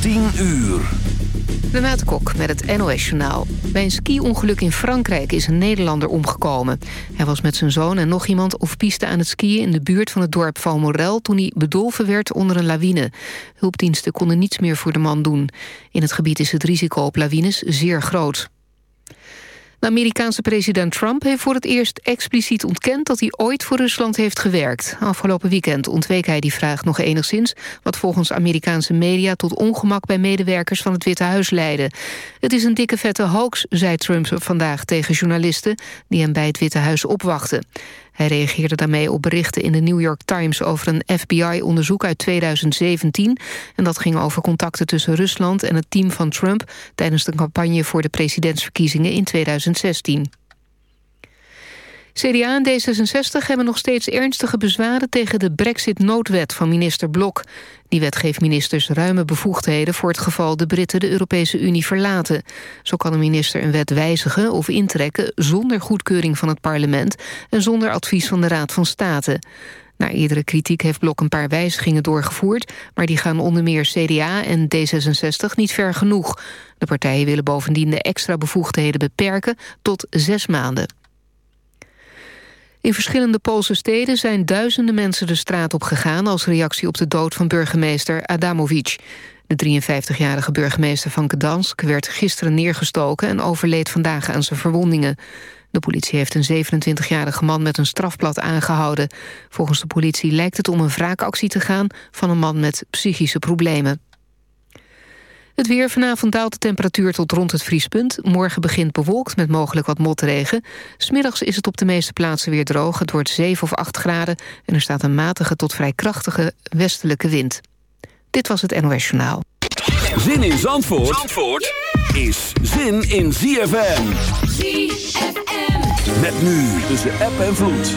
10 uur. Renate Kok met het NOS Journaal. Bij een ski-ongeluk in Frankrijk is een Nederlander omgekomen. Hij was met zijn zoon en nog iemand op piste aan het skiën... in de buurt van het dorp Valmorel toen hij bedolven werd onder een lawine. Hulpdiensten konden niets meer voor de man doen. In het gebied is het risico op lawines zeer groot. De Amerikaanse president Trump heeft voor het eerst expliciet ontkend... dat hij ooit voor Rusland heeft gewerkt. Afgelopen weekend ontweek hij die vraag nog enigszins... wat volgens Amerikaanse media tot ongemak bij medewerkers van het Witte Huis leidde. Het is een dikke vette hoax, zei Trump vandaag tegen journalisten... die hem bij het Witte Huis opwachten. Hij reageerde daarmee op berichten in de New York Times... over een FBI-onderzoek uit 2017. En dat ging over contacten tussen Rusland en het team van Trump... tijdens de campagne voor de presidentsverkiezingen in 2016. CDA en D66 hebben nog steeds ernstige bezwaren tegen de brexit-noodwet van minister Blok. Die wet geeft ministers ruime bevoegdheden voor het geval de Britten de Europese Unie verlaten. Zo kan een minister een wet wijzigen of intrekken zonder goedkeuring van het parlement en zonder advies van de Raad van State. Na eerdere kritiek heeft Blok een paar wijzigingen doorgevoerd... maar die gaan onder meer CDA en D66 niet ver genoeg. De partijen willen bovendien de extra bevoegdheden beperken tot zes maanden. In verschillende Poolse steden zijn duizenden mensen de straat op gegaan... als reactie op de dood van burgemeester Adamowicz. De 53-jarige burgemeester van Gdansk werd gisteren neergestoken... en overleed vandaag aan zijn verwondingen. De politie heeft een 27-jarige man met een strafblad aangehouden. Volgens de politie lijkt het om een wraakactie te gaan... van een man met psychische problemen. Het weer vanavond daalt de temperatuur tot rond het vriespunt. Morgen begint bewolkt met mogelijk wat motregen. Smiddags is het op de meeste plaatsen weer droog. Het wordt 7 of 8 graden en er staat een matige tot vrij krachtige westelijke wind. Dit was het NOS Journaal. Zin in Zandvoort, Zandvoort is zin in ZFM. ZFM. Met nu tussen app en vloed.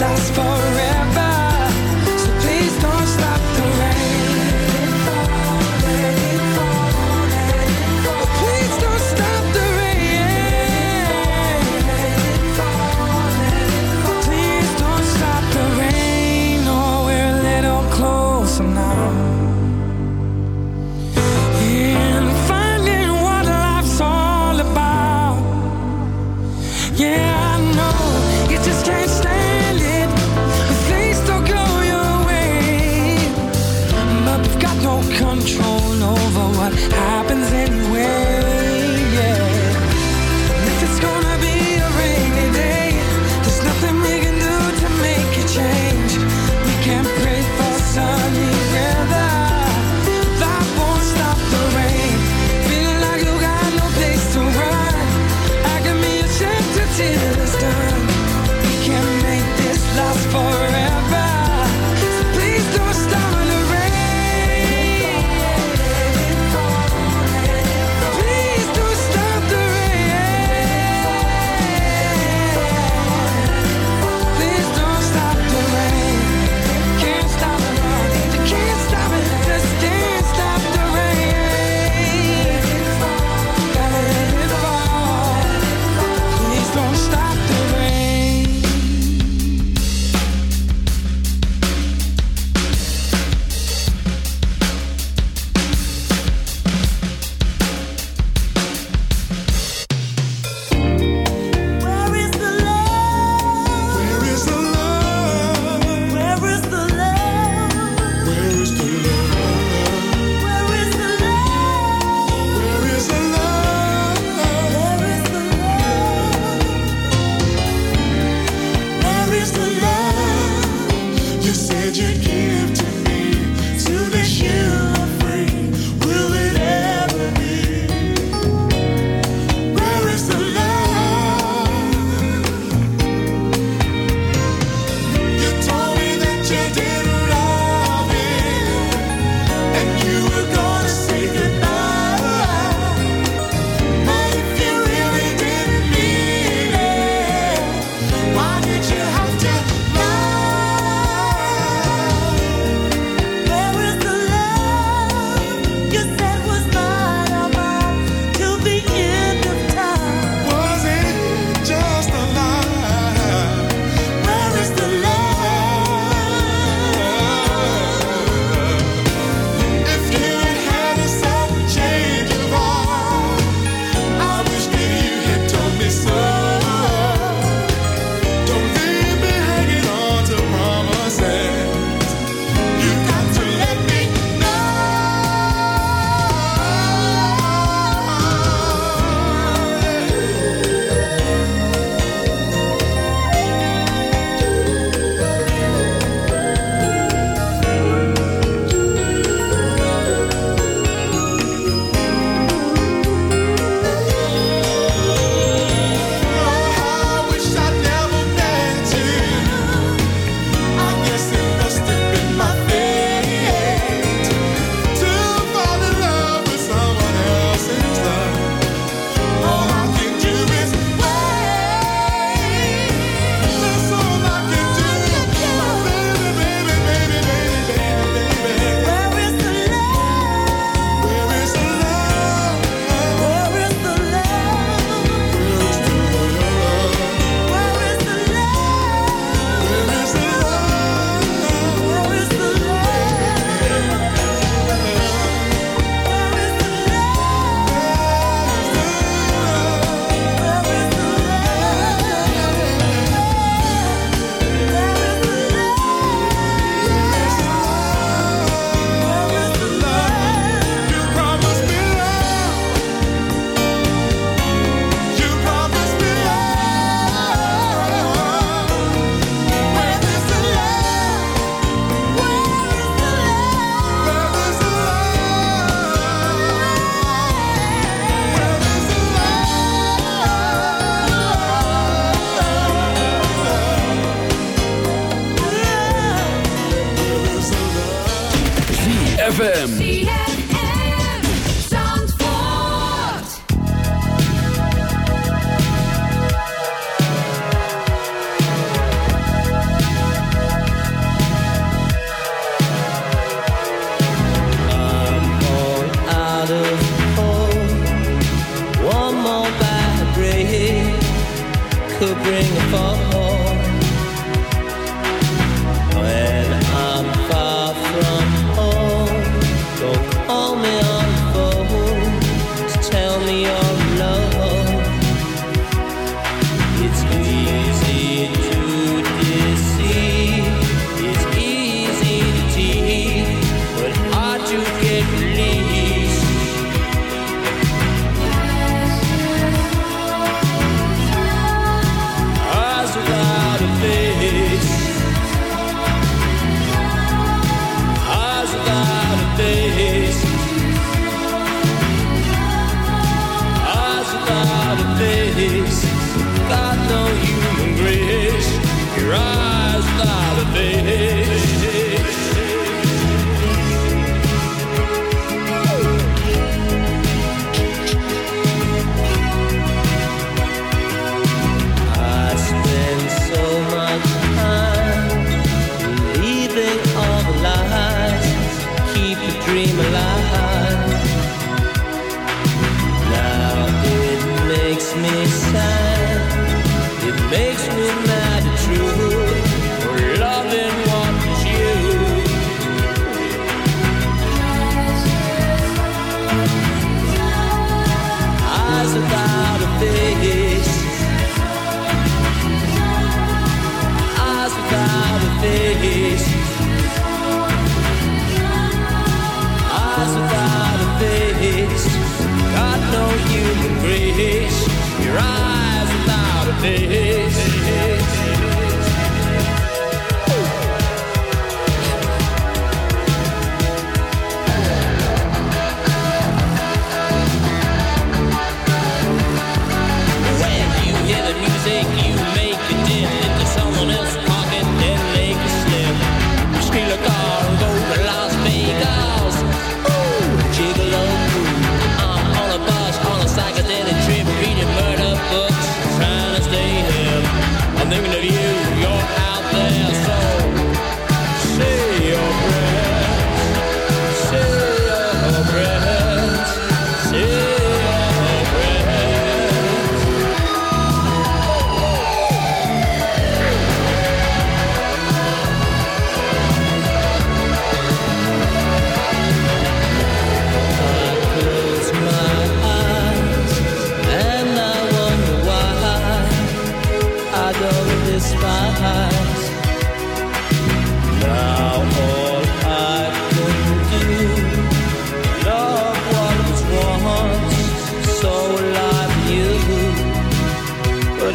last part. over what happens anyway.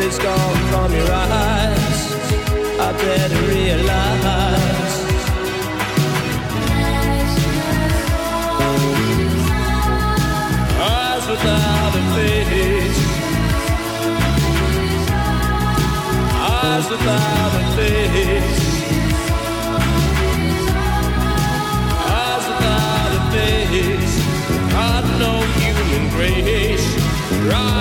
is gone from your eyes. I better realize. Eyes without a face. Eyes without a face. Eyes without a face. God, no human grace. Right.